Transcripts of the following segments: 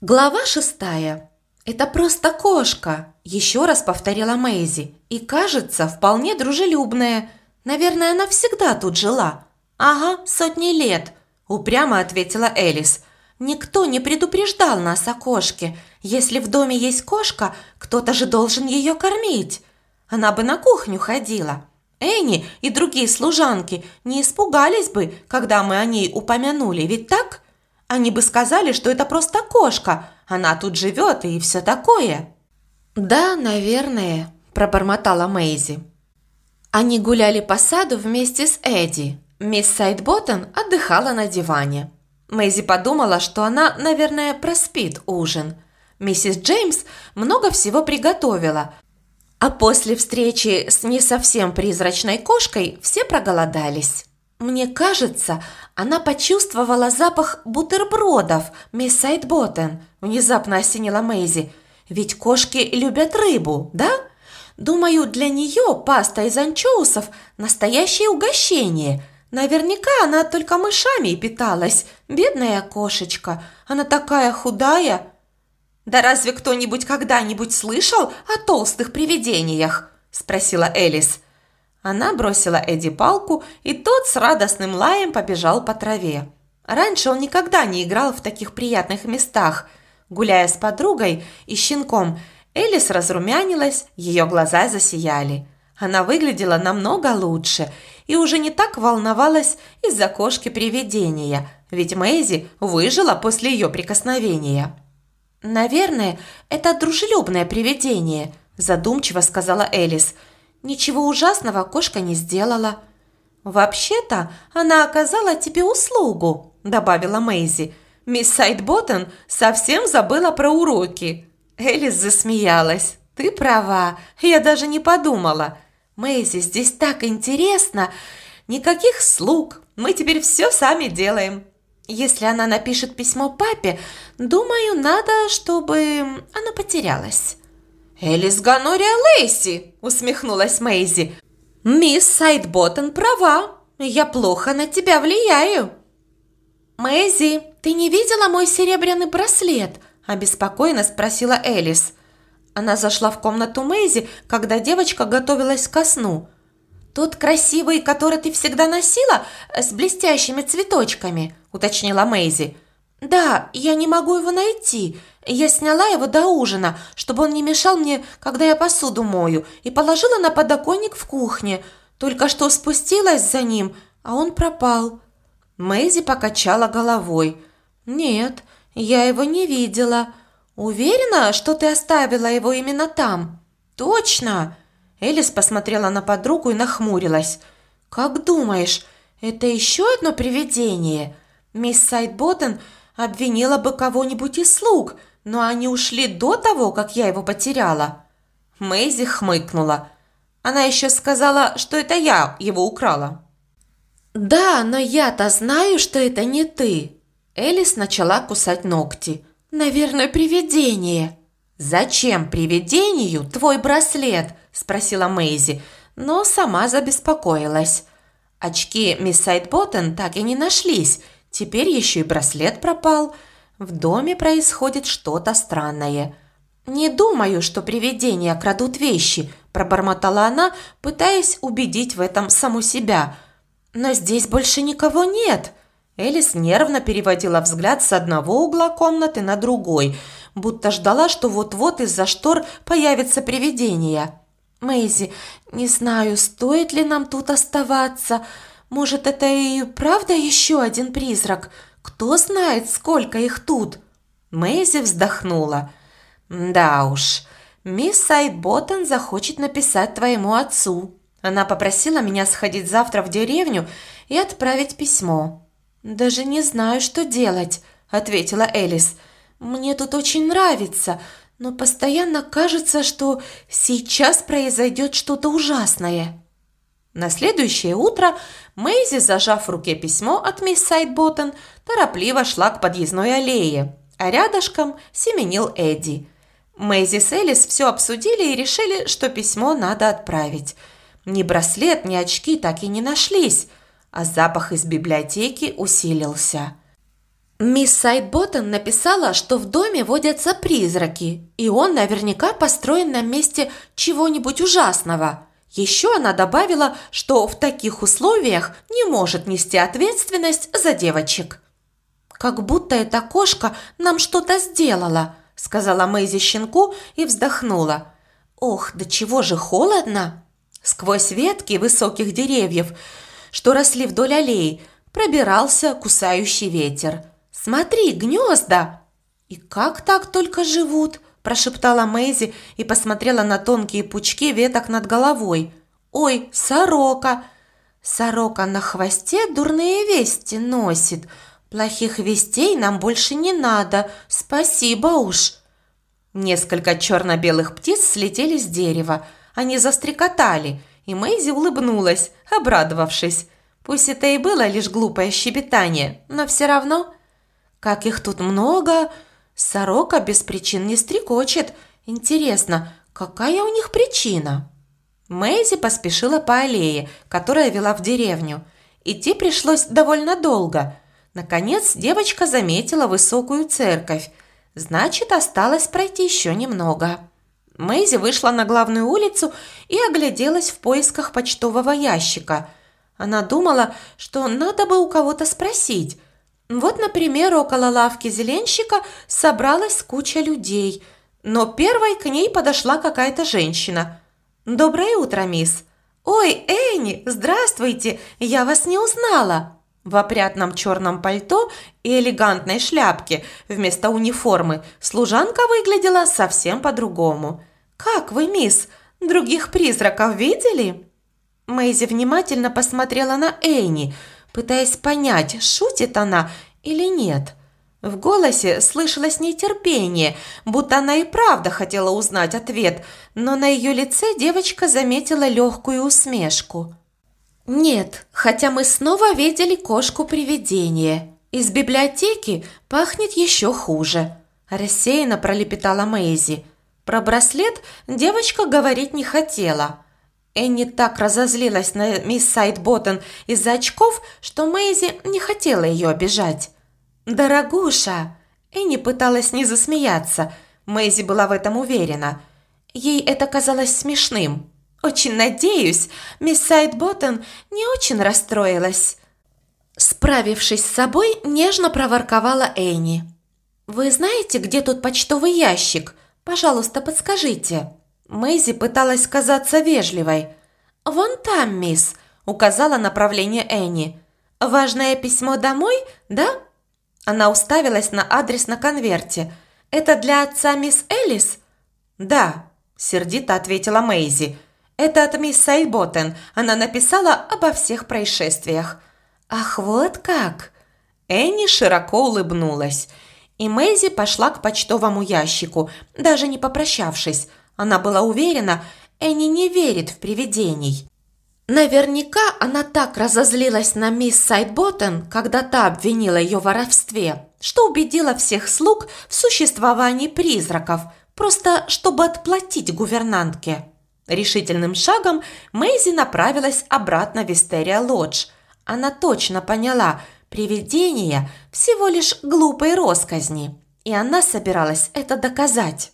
Глава шестая. «Это просто кошка», – еще раз повторила Мэйзи. «И кажется, вполне дружелюбная. Наверное, она всегда тут жила». «Ага, сотни лет», – упрямо ответила Элис. «Никто не предупреждал нас о кошке. Если в доме есть кошка, кто-то же должен ее кормить. Она бы на кухню ходила. Энни и другие служанки не испугались бы, когда мы о ней упомянули, ведь так?» Они бы сказали, что это просто кошка, она тут живет и все такое». «Да, наверное», – пробормотала Мэйзи. Они гуляли по саду вместе с Эдди. Мисс Сайдботтон отдыхала на диване. Мэйзи подумала, что она, наверное, проспит ужин. Миссис Джеймс много всего приготовила, а после встречи с не совсем призрачной кошкой все проголодались. Мне кажется, она почувствовала запах бутербродов, мисс Сайдботтен, внезапно осенила Мэйзи. Ведь кошки любят рыбу, да? Думаю, для нее паста из анчоусов – настоящее угощение. Наверняка она только мышами питалась. Бедная кошечка, она такая худая. Да разве кто-нибудь когда-нибудь слышал о толстых привидениях? – спросила Элис. Она бросила Эдди палку, и тот с радостным лаем побежал по траве. Раньше он никогда не играл в таких приятных местах. Гуляя с подругой и щенком, Элис разрумянилась, ее глаза засияли. Она выглядела намного лучше и уже не так волновалась из-за кошки-привидения, ведь Мэйзи выжила после ее прикосновения. «Наверное, это дружелюбное привидение», – задумчиво сказала Элис – Ничего ужасного кошка не сделала. «Вообще-то она оказала тебе услугу», – добавила Мэйзи. «Мисс Сайдботтон совсем забыла про уроки». Элис засмеялась. «Ты права, я даже не подумала. Мэйзи, здесь так интересно. Никаких слуг, мы теперь все сами делаем. Если она напишет письмо папе, думаю, надо, чтобы оно потерялось». «Элис Ганория Лейси!» – усмехнулась Мэйзи. «Мисс Сайдботтон права. Я плохо на тебя влияю». «Мэйзи, ты не видела мой серебряный браслет?» – обеспокоенно спросила Элис. Она зашла в комнату Мэйзи, когда девочка готовилась ко сну. «Тот красивый, который ты всегда носила, с блестящими цветочками», – уточнила Мэйзи. «Да, я не могу его найти. Я сняла его до ужина, чтобы он не мешал мне, когда я посуду мою, и положила на подоконник в кухне. Только что спустилась за ним, а он пропал». Мэйзи покачала головой. «Нет, я его не видела. Уверена, что ты оставила его именно там?» «Точно!» Элис посмотрела на подругу и нахмурилась. «Как думаешь, это еще одно привидение?» Мисс Сайдботтен обвинила бы кого-нибудь из слуг, но они ушли до того, как я его потеряла». Мэйзи хмыкнула. Она еще сказала, что это я его украла. «Да, но я-то знаю, что это не ты». Элис начала кусать ногти. «Наверное, привидение». «Зачем привидению твой браслет?» – спросила Мэйзи, но сама забеспокоилась. Очки мисс Сайдботтен так и не нашлись – Теперь еще и браслет пропал. В доме происходит что-то странное. «Не думаю, что привидения крадут вещи», – пробормотала она, пытаясь убедить в этом саму себя. «Но здесь больше никого нет». Элис нервно переводила взгляд с одного угла комнаты на другой, будто ждала, что вот-вот из-за штор появится привидение. «Мэйзи, не знаю, стоит ли нам тут оставаться», может, это и правда еще один призрак? Кто знает, сколько их тут?» Мэйзи вздохнула. «Да уж, мисс Сайдботтон захочет написать твоему отцу. Она попросила меня сходить завтра в деревню и отправить письмо». «Даже не знаю, что делать», – ответила Элис. «Мне тут очень нравится, но постоянно кажется, что сейчас произойдет что-то ужасное». На следующее утро Мэйзи, зажав в руке письмо от мисс Сайдботтон, торопливо шла к подъездной аллее, а рядышком семенил Эдди. Мэйзи с Элис все обсудили и решили, что письмо надо отправить. Ни браслет, ни очки так и не нашлись, а запах из библиотеки усилился. Мисс Сайдботтон написала, что в доме водятся призраки, и он наверняка построен на месте чего-нибудь ужасного. Еще она добавила, что в таких условиях не может нести ответственность за девочек. «Как будто эта кошка нам что-то сделала», – сказала Мэйзи щенку и вздохнула. «Ох, да чего же холодно!» Сквозь ветки высоких деревьев, что росли вдоль аллеи, пробирался кусающий ветер. «Смотри, гнезда!» «И как так только живут?» – прошептала Мэйзи и посмотрела на тонкие пучки веток над головой. «Ой, сорока!» «Сорока на хвосте дурные вести носит. Плохих вестей нам больше не надо. Спасибо уж!» Несколько черно-белых птиц слетели с дерева. Они застрекотали, и Мэйзи улыбнулась, обрадовавшись. Пусть это и было лишь глупое щебетание, но все равно как их тут много! Сорока без причин не стрекочет. Интересно, какая у них причина?» Мэйзи поспешила по аллее, которая вела в деревню. Идти пришлось довольно долго. Наконец девочка заметила высокую церковь. Значит, осталось пройти еще немного. Мэйзи вышла на главную улицу и огляделась в поисках почтового ящика. Она думала, что надо бы у кого-то спросить, вот, например, около лавки зеленщика собралась куча людей, но первой к ней подошла какая-то женщина. «Доброе утро, мисс!» «Ой, Энни, здравствуйте! Я вас не узнала!» В опрятном черном пальто и элегантной шляпке вместо униформы служанка выглядела совсем по-другому. «Как вы, мисс? Других призраков видели?» Мэйзи внимательно посмотрела на Энни – пытаясь понять, шутит она или нет. В голосе слышалось нетерпение, будто она и правда хотела узнать ответ, но на ее лице девочка заметила легкую усмешку. «Нет, хотя мы снова видели кошку-привидение. Из библиотеки пахнет еще хуже», – рассеянно пролепетала Мэйзи. Про браслет девочка говорить не хотела – Энни так разозлилась на мисс Сайдботтон из-за очков, что Мэйзи не хотела ее обижать. «Дорогуша!» Энни пыталась не засмеяться. Мэйзи была в этом уверена. Ей это казалось смешным. «Очень надеюсь, мисс Сайдботтон не очень расстроилась». Справившись с собой, нежно проворковала Энни. «Вы знаете, где тут почтовый ящик? Пожалуйста, подскажите». Мэйзи пыталась казаться вежливой. «Вон там, мисс», – указала направление Энни. «Важное письмо домой, да?» Она уставилась на адрес на конверте. «Это для отца мисс Элис?» «Да», – сердито ответила Мэйзи. «Это от мисс Сайботтен. Она написала обо всех происшествиях». «Ах, вот как!» Энни широко улыбнулась. И Мэйзи пошла к почтовому ящику, даже не попрощавшись. Она была уверена, Энни не верит в привидений. Наверняка она так разозлилась на мисс Сайдботтен, когда та обвинила ее в воровстве, что убедила всех слуг в существовании призраков, просто чтобы отплатить гувернантке. Решительным шагом Мэйзи направилась обратно в Вистерия Лодж. Она точно поняла, привидения всего лишь глупые росказни, и она собиралась это доказать.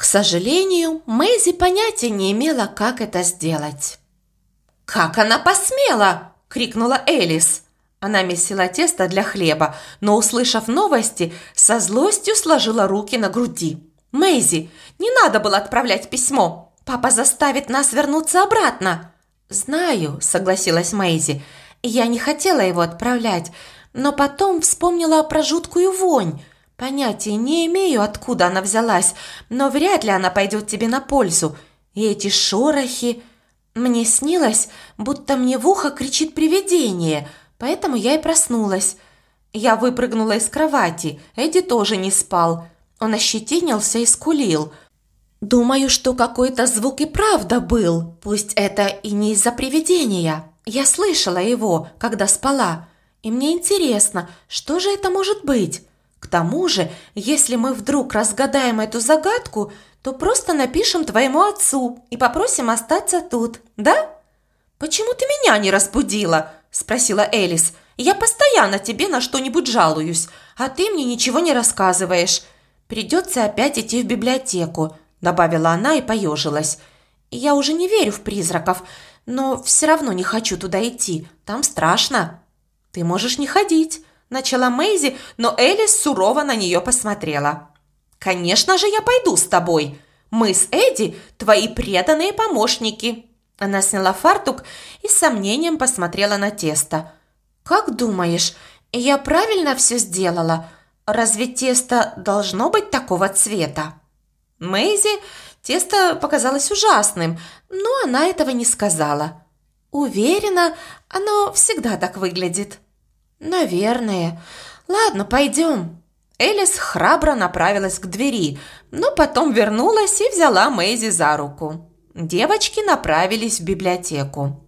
К сожалению, Мэйзи понятия не имела, как это сделать. «Как она посмела!» – крикнула Элис. Она месила тесто для хлеба, но, услышав новости, со злостью сложила руки на груди. «Мэйзи, не надо было отправлять письмо. Папа заставит нас вернуться обратно». «Знаю», – согласилась Мэйзи. «Я не хотела его отправлять, но потом вспомнила про жуткую вонь. Понятия не имею, откуда она взялась, но вряд ли она пойдет тебе на пользу. И эти шорохи... Мне снилось, будто мне в ухо кричит привидение, поэтому я и проснулась. Я выпрыгнула из кровати, Эдди тоже не спал. Он ощетинился и скулил. Думаю, что какой-то звук и правда был, пусть это и не из-за привидения. Я слышала его, когда спала. И мне интересно, что же это может быть? К тому же, если мы вдруг разгадаем эту загадку, то просто напишем твоему отцу и попросим остаться тут, да? Почему ты меня не разбудила? спросила Элис. Я постоянно тебе на что-нибудь жалуюсь, а ты мне ничего не рассказываешь. Придется опять идти в библиотеку», – добавила она и поежилась. «Я уже не верю в призраков, но все равно не хочу туда идти. Там страшно». «Ты можешь не ходить», – начала Мэйзи, но Элис сурово на нее посмотрела. «Конечно же я пойду с тобой. Мы с Эдди – твои преданные помощники». Она сняла фартук и с сомнением посмотрела на тесто. «Как думаешь, я правильно все сделала? Разве тесто должно быть такого цвета?» Мэйзи тесто показалось ужасным, но она этого не сказала. «Уверена, оно всегда так выглядит». «Наверное. Ладно, пойдем». Элис храбро направилась к двери, но потом вернулась и взяла Мэйзи за руку. Девочки направились в библиотеку.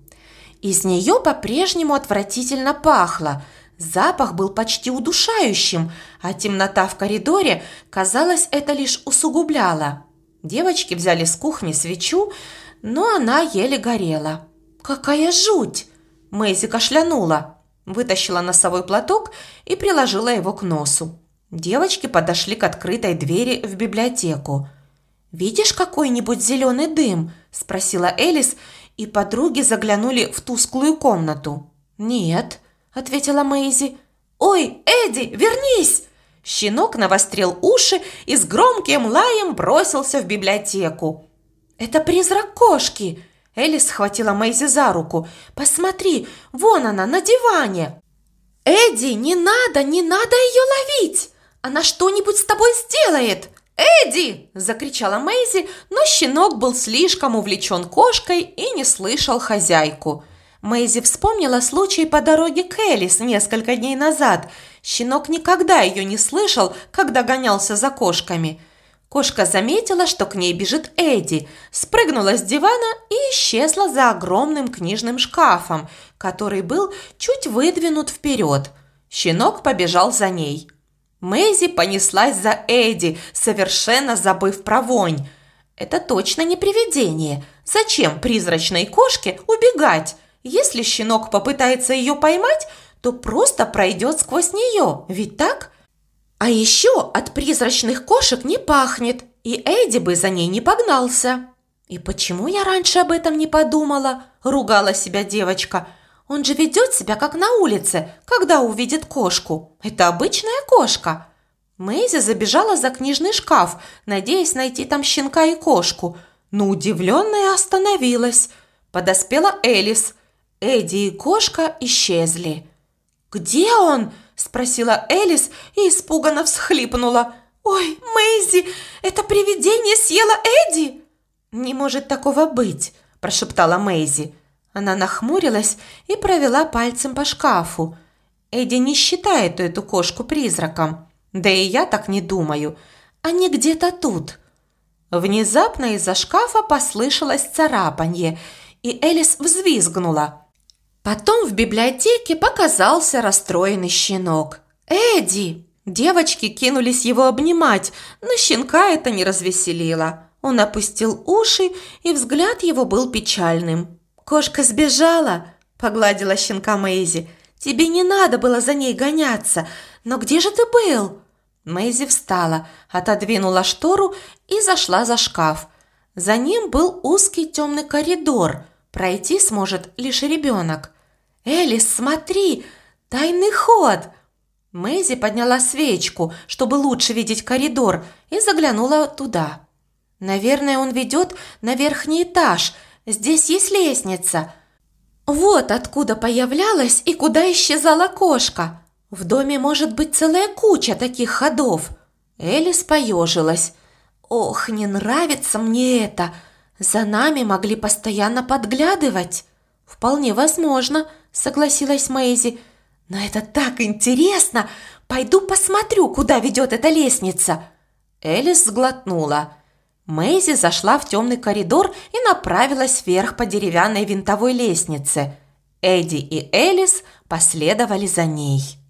Из нее по-прежнему отвратительно пахло. Запах был почти удушающим, а темнота в коридоре, казалось, это лишь усугубляла. Девочки взяли с кухни свечу, но она еле горела. «Какая жуть!» Мэйзи кашлянула, вытащила носовой платок и приложила его к носу. Девочки подошли к открытой двери в библиотеку. «Видишь какой-нибудь зеленый дым?» – спросила Элис, и подруги заглянули в тусклую комнату. «Нет», – ответила Мэйзи. «Ой, Эдди, вернись!» Щенок навострил уши и с громким лаем бросился в библиотеку. «Это призрак кошки!» Элис схватила Мэйзи за руку. «Посмотри, вон она, на диване!» «Эдди, не надо, не надо ее ловить! Она что-нибудь с тобой сделает!» «Эдди!» – закричала Мэйзи, но щенок был слишком увлечен кошкой и не слышал хозяйку. Мэйзи вспомнила случай по дороге к Элис несколько дней назад. Щенок никогда ее не слышал, когда гонялся за кошками. Кошка заметила, что к ней бежит Эдди, спрыгнула с дивана и исчезла за огромным книжным шкафом, который был чуть выдвинут вперед. Щенок побежал за ней. Мэйзи понеслась за Эдди, совершенно забыв про вонь. Это точно не привидение. Зачем призрачной кошке убегать? Если щенок попытается ее поймать, то просто пройдет сквозь нее, ведь так? А еще от призрачных кошек не пахнет, и Эдди бы за ней не погнался. И почему я раньше об этом не подумала? Ругала себя девочка – он же ведет себя как на улице, когда увидит кошку. Это обычная кошка. Мэйзи забежала за книжный шкаф, надеясь найти там щенка и кошку, но удивленная остановилась. Подоспела Элис. Эдди и кошка исчезли. «Где он?» – спросила Элис и испуганно всхлипнула. «Ой, Мэйзи, это привидение съело Эдди?» «Не может такого быть», – прошептала Мэйзи. Она нахмурилась и провела пальцем по шкафу. Эдди не считает эту кошку призраком. Да и я так не думаю. Они где-то тут. Внезапно из-за шкафа послышалось царапанье, и Элис взвизгнула. Потом в библиотеке показался расстроенный щенок. «Эдди!» Девочки кинулись его обнимать, но щенка это не развеселило. Он опустил уши, и взгляд его был печальным. «Кошка сбежала!» – погладила щенка Мэйзи. «Тебе не надо было за ней гоняться. Но где же ты был?» Мэйзи встала, отодвинула штору и зашла за шкаф. За ним был узкий темный коридор. Пройти сможет лишь ребенок. «Элис, смотри! Тайный ход!» Мэйзи подняла свечку, чтобы лучше видеть коридор, и заглянула туда. «Наверное, он ведет на верхний этаж», Здесь есть лестница. Вот откуда появлялась и куда исчезала кошка. В доме может быть целая куча таких ходов. Элис поежилась. Ох, не нравится мне это. За нами могли постоянно подглядывать. Вполне возможно, согласилась Мэйзи. Но это так интересно. Пойду посмотрю, куда ведет эта лестница. Элис сглотнула. Мэйзи зашла в темный коридор и направилась вверх по деревянной винтовой лестнице. Эдди и Элис последовали за ней.